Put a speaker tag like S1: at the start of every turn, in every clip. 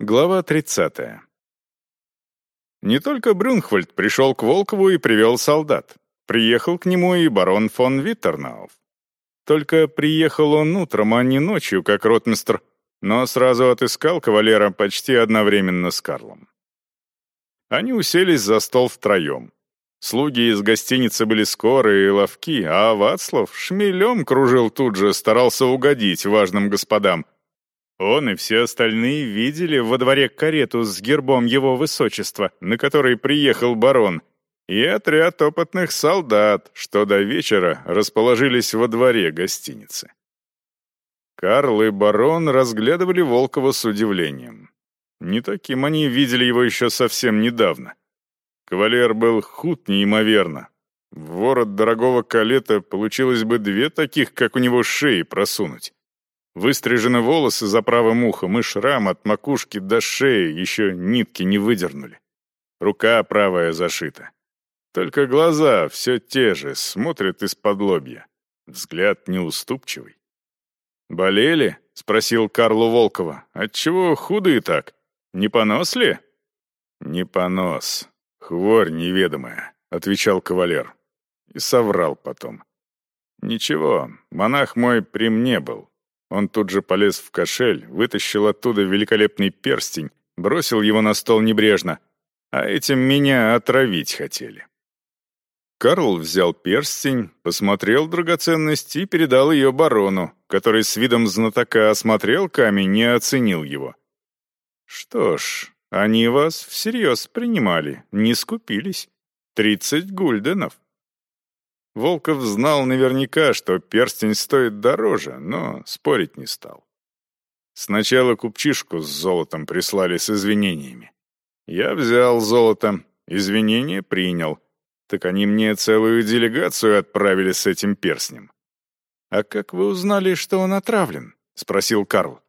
S1: Глава 30. Не только Брюнхвальд пришел к Волкову и привел солдат. Приехал к нему и барон фон Виттернауф. Только приехал он утром, а не ночью, как ротмистр, но сразу отыскал кавалера почти одновременно с Карлом. Они уселись за стол втроем. Слуги из гостиницы были скорые и ловки, а Вацлав шмелем кружил тут же, старался угодить важным господам — он и все остальные видели во дворе карету с гербом его высочества, на которой приехал барон, и отряд опытных солдат, что до вечера расположились во дворе гостиницы. Карл и барон разглядывали Волкова с удивлением. Не таким они видели его еще совсем недавно. Кавалер был худ неимоверно. В ворот дорогого калета получилось бы две таких, как у него шеи, просунуть. Выстрижены волосы за правым ухом и шрам от макушки до шеи еще нитки не выдернули. Рука правая зашита. Только глаза все те же, смотрят из-под лобья. Взгляд неуступчивый. «Болели?» — спросил Карлу Волкова. «Отчего худые так? Не понос ли?» «Не понос. Хворь неведомая», — отвечал кавалер. И соврал потом. «Ничего, монах мой при мне был. Он тут же полез в кошель, вытащил оттуда великолепный перстень, бросил его на стол небрежно. А этим меня отравить хотели. Карл взял перстень, посмотрел драгоценность и передал ее барону, который с видом знатока осмотрел камень и оценил его. «Что ж, они вас всерьез принимали, не скупились. Тридцать гульденов». Волков знал наверняка, что перстень стоит дороже, но спорить не стал. Сначала купчишку с золотом прислали с извинениями. Я взял золото, извинения принял. Так они мне целую делегацию отправили с этим перстнем. «А как вы узнали, что он отравлен?» — спросил Карл.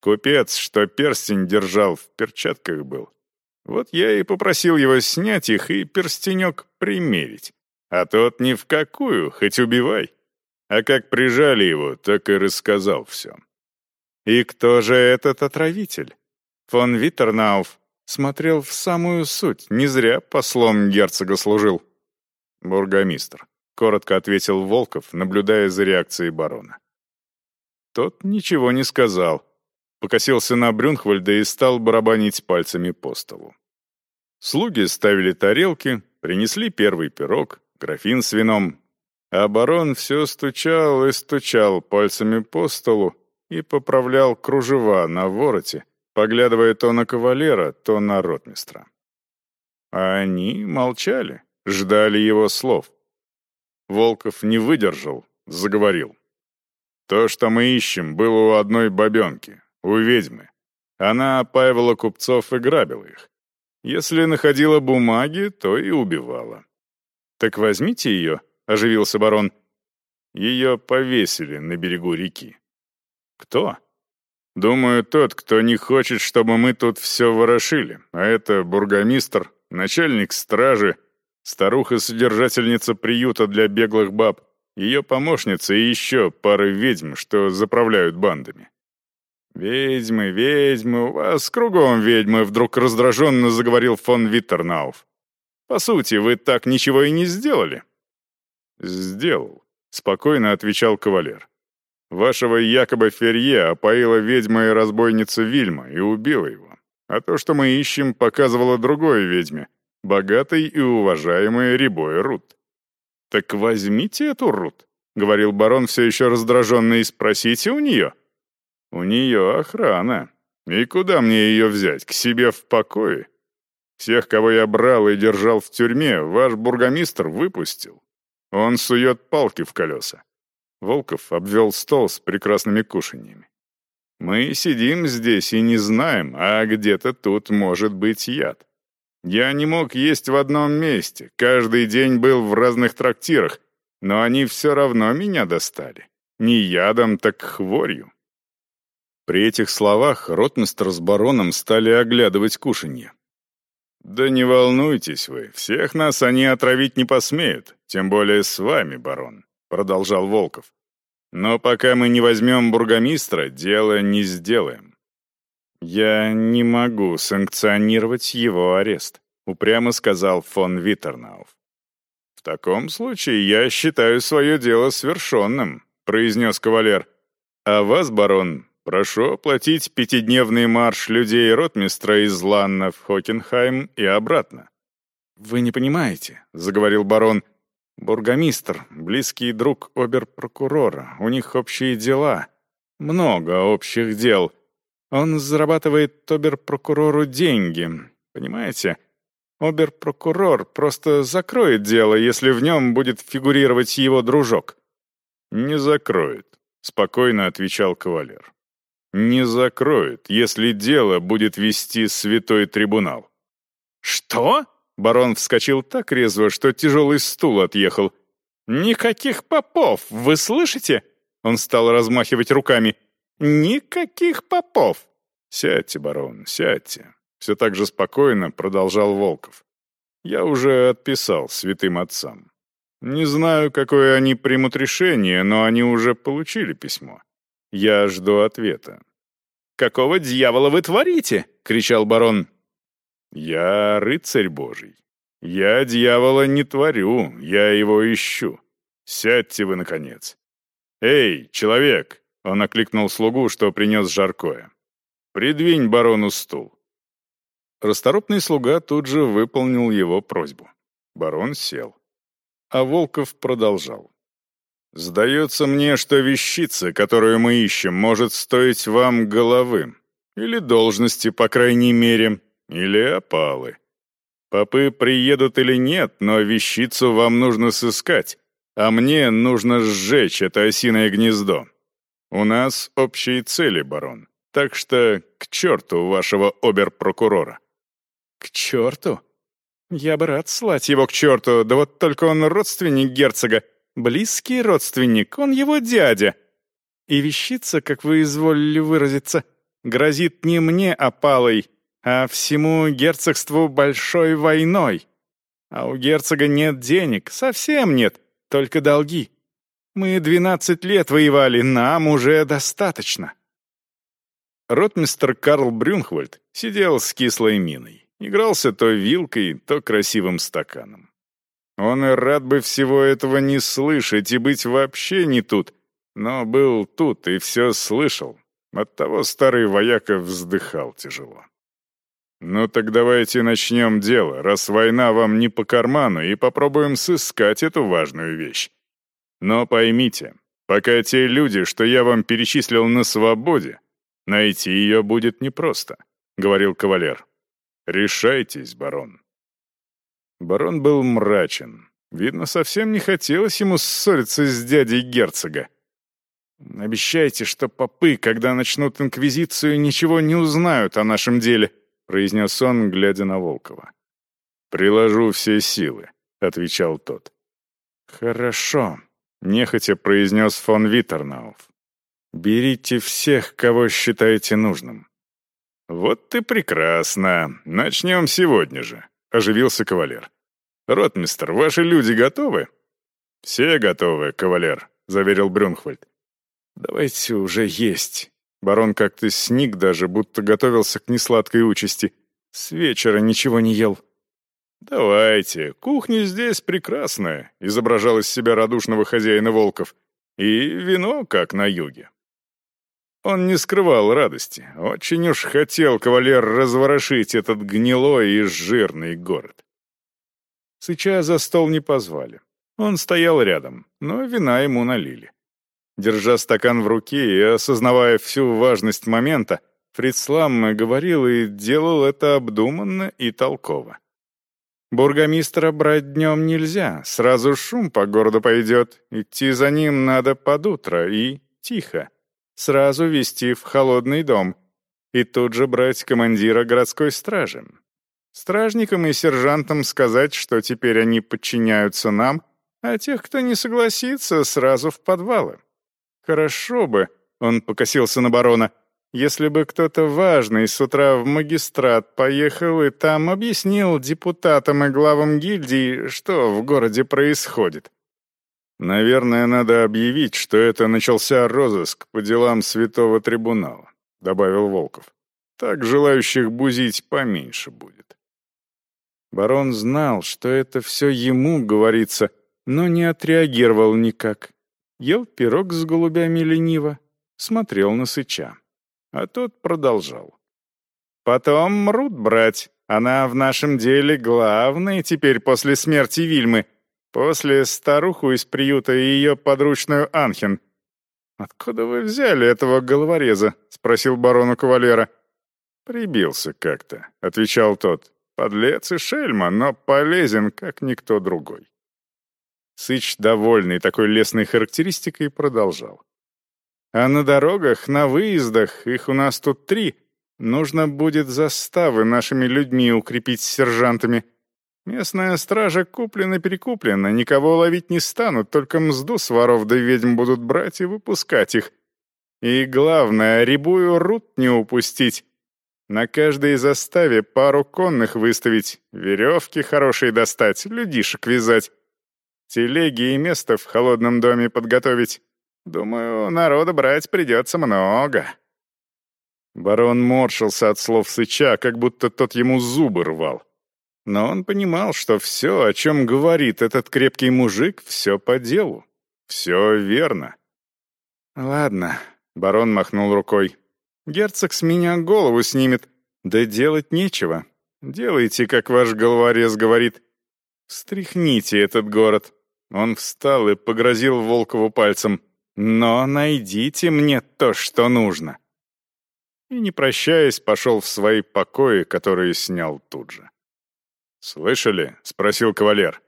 S1: Купец, что перстень держал, в перчатках был. Вот я и попросил его снять их и перстенек примерить. А тот ни в какую, хоть убивай. А как прижали его, так и рассказал все. И кто же этот отравитель? Фон Виттернауф смотрел в самую суть, не зря послом герцога служил. Бургомистр, коротко ответил Волков, наблюдая за реакцией барона. Тот ничего не сказал, покосился на Брюнхвальда и стал барабанить пальцами по столу. Слуги ставили тарелки, принесли первый пирог, графин с вином. А барон все стучал и стучал пальцами по столу и поправлял кружева на вороте, поглядывая то на кавалера, то на ротмистра. А они молчали, ждали его слов. Волков не выдержал, заговорил. «То, что мы ищем, было у одной бабенки, у ведьмы. Она опаивала купцов и грабила их. Если находила бумаги, то и убивала. «Так возьмите ее», — оживился барон. «Ее повесили на берегу реки». «Кто?» «Думаю, тот, кто не хочет, чтобы мы тут все ворошили. А это бургомистр, начальник стражи, старуха-содержательница приюта для беглых баб, ее помощница и еще пары ведьм, что заправляют бандами». «Ведьмы, ведьмы, у вас кругом ведьмы», — вдруг раздраженно заговорил фон Виттернауф. По сути, вы так ничего и не сделали». «Сделал», — спокойно отвечал кавалер. «Вашего якобы Ферье опоила ведьма и разбойница Вильма и убила его. А то, что мы ищем, показывала другой ведьме, богатой и уважаемой Рябой Рут». «Так возьмите эту Рут», — говорил барон все еще раздраженно, и спросите у нее. «У нее охрана. И куда мне ее взять? К себе в покое? Всех, кого я брал и держал в тюрьме, ваш бургомистр выпустил. Он сует палки в колеса». Волков обвел стол с прекрасными кушаньями. «Мы сидим здесь и не знаем, а где-то тут может быть яд. Я не мог есть в одном месте, каждый день был в разных трактирах, но они все равно меня достали. Не ядом, так хворью». При этих словах ротмистр с бароном стали оглядывать кушанье. «Да не волнуйтесь вы, всех нас они отравить не посмеют, тем более с вами, барон», — продолжал Волков. «Но пока мы не возьмем бургомистра, дело не сделаем». «Я не могу санкционировать его арест», — упрямо сказал фон Виттернауф. «В таком случае я считаю свое дело свершенным», — произнес кавалер. «А вас, барон, прошу оплатить пятидневный марш людей ротмистра из Ланна в Хокенхайм и обратно». «Вы не понимаете», — заговорил барон. «Бургомистр, близкий друг оберпрокурора, у них общие дела. Много общих дел. Он зарабатывает оберпрокурору деньги, понимаете?» Оберпрокурор просто закроет дело, если в нем будет фигурировать его дружок». «Не закроет», — спокойно отвечал кавалер. «Не закроет, если дело будет вести святой трибунал». «Что?» — барон вскочил так резво, что тяжелый стул отъехал. «Никаких попов, вы слышите?» Он стал размахивать руками. «Никаких попов!» «Сядьте, барон, сядьте. Все так же спокойно продолжал Волков. «Я уже отписал святым отцам. Не знаю, какое они примут решение, но они уже получили письмо. Я жду ответа».
S2: «Какого дьявола вы творите?» — кричал барон.
S1: «Я рыцарь божий. Я дьявола не творю, я его ищу. Сядьте вы, наконец». «Эй, человек!» — он окликнул слугу, что принес жаркое. «Придвинь барону стул». Расторопный слуга тут же выполнил его просьбу. Барон сел. А Волков продолжал. «Сдается мне, что вещица, которую мы ищем, может стоить вам головы. Или должности, по крайней мере, или опалы. Попы приедут или нет, но вещицу вам нужно сыскать, а мне нужно сжечь это осиное гнездо. У нас общие цели, барон, так что к черту вашего оберпрокурора.
S2: «К черту? Я бы рад слать его к черту, да вот только он родственник герцога, близкий родственник, он его дядя. И вещица, как вы изволили выразиться, грозит не мне опалой, а всему герцогству большой войной. А у герцога нет денег, совсем нет, только долги. Мы двенадцать лет воевали, нам уже достаточно».
S1: Ротмистр Карл Брюнхвальд сидел с кислой миной. Игрался то вилкой, то красивым стаканом. Он и рад бы всего этого не слышать и быть вообще не тут, но был тут и все слышал. Оттого старый вояка вздыхал тяжело. «Ну так давайте начнем дело, раз война вам не по карману, и попробуем сыскать эту важную вещь. Но поймите, пока те люди, что я вам перечислил на свободе, найти ее будет непросто», — говорил кавалер. Решайтесь, барон». Барон был мрачен. Видно, совсем не хотелось ему ссориться с дядей герцога.
S2: «Обещайте, что попы, когда начнут инквизицию, ничего не узнают о нашем деле», произнес он, глядя на Волкова.
S1: «Приложу все силы», — отвечал тот.
S2: «Хорошо», — нехотя произнес фон Виттернауф. «Берите всех, кого считаете нужным.
S1: «Вот ты прекрасно. Начнем сегодня же», — оживился кавалер. «Ротмистер, ваши люди готовы?» «Все готовы, кавалер», — заверил Брюнхвальд.
S2: «Давайте уже есть». Барон как-то сник даже, будто готовился к несладкой участи. С вечера ничего не ел.
S1: «Давайте, кухня здесь прекрасная», — изображал из себя радушного хозяина Волков. «И вино, как на юге. Он не скрывал радости. Очень уж хотел кавалер разворошить этот гнилой и жирный город. Сыча за стол не позвали. Он стоял рядом, но вина ему налили. Держа стакан в руке и осознавая всю важность момента, Фрицлам говорил и делал это обдуманно и толково. Бургомистра брать днем нельзя, сразу шум по городу пойдет, идти за ним надо под утро и тихо сразу вести в холодный дом и тут же брать командира городской стражи. Стражникам и сержантам сказать, что теперь они подчиняются нам, а тех, кто не согласится, сразу в подвалы. Хорошо бы, он покосился на барона, если бы кто-то важный с утра в магистрат поехал и там объяснил депутатам и главам гильдии, что в городе происходит. «Наверное, надо объявить, что это начался розыск по делам Святого Трибунала», — добавил Волков. Так желающих бузить поменьше будет.
S2: Барон знал, что это все ему говорится, но не отреагировал никак. Ел пирог с голубями лениво, смотрел на сыча. А тот продолжал. «Потом мрут брать. Она в нашем деле главная теперь после смерти Вильмы, после старуху из приюта и ее подручную Анхен. «Откуда вы взяли этого головореза?» — спросил барон у кавалера.
S1: «Прибился как-то», — отвечал тот. «Подлец и шельма, но полезен, как никто другой».
S2: Сыч, довольный такой лесной характеристикой, продолжал. «А на дорогах, на выездах, их у нас тут три, нужно будет заставы нашими людьми укрепить с сержантами. Местная стража куплена-перекуплена, никого ловить не станут, только мзду с воров да ведьм будут брать и выпускать их. И главное, рябую рут не упустить. На каждой заставе пару конных выставить, веревки хорошие достать, людишек вязать. Телеги и место в холодном доме подготовить. Думаю, народа брать придется много». Барон морщился от слов Сыча, как будто тот ему зубы рвал. Но он понимал, что все, о чем говорит этот крепкий мужик, все по делу. Все верно. «Ладно», — барон махнул рукой. «Герцог с меня голову снимет. Да делать нечего. Делайте, как ваш головорез говорит. Стряхните этот город». Он встал и погрозил Волкову пальцем. «Но найдите мне то, что нужно». И, не прощаясь, пошел в свои покои, которые снял тут же.
S1: «Слышали?» — спросил кавалер.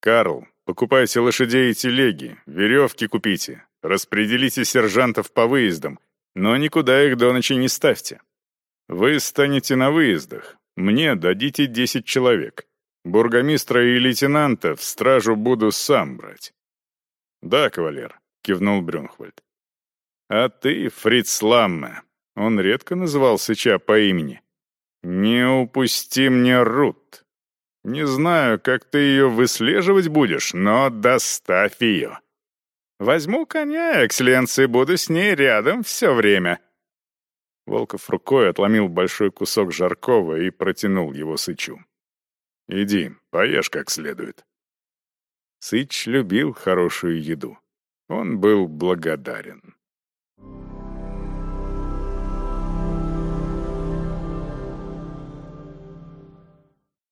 S1: «Карл, покупайте лошадей и телеги, веревки купите, распределите сержантов по выездам, но никуда их до ночи не ставьте. Вы станете на выездах, мне дадите десять человек. Бургомистра и лейтенанта в стражу буду сам брать». «Да, кавалер», — кивнул Брюнхвальд. «А ты, Фриц Ламме», — он редко называл Сыча по имени, — «не упусти мне Рут». Не знаю, как ты ее выслеживать будешь, но доставь ее. Возьму коня, экселленции, буду с ней рядом все время». Волков рукой отломил большой кусок жаркого и протянул его Сычу. «Иди, поешь как следует». Сыч любил хорошую еду. Он был благодарен.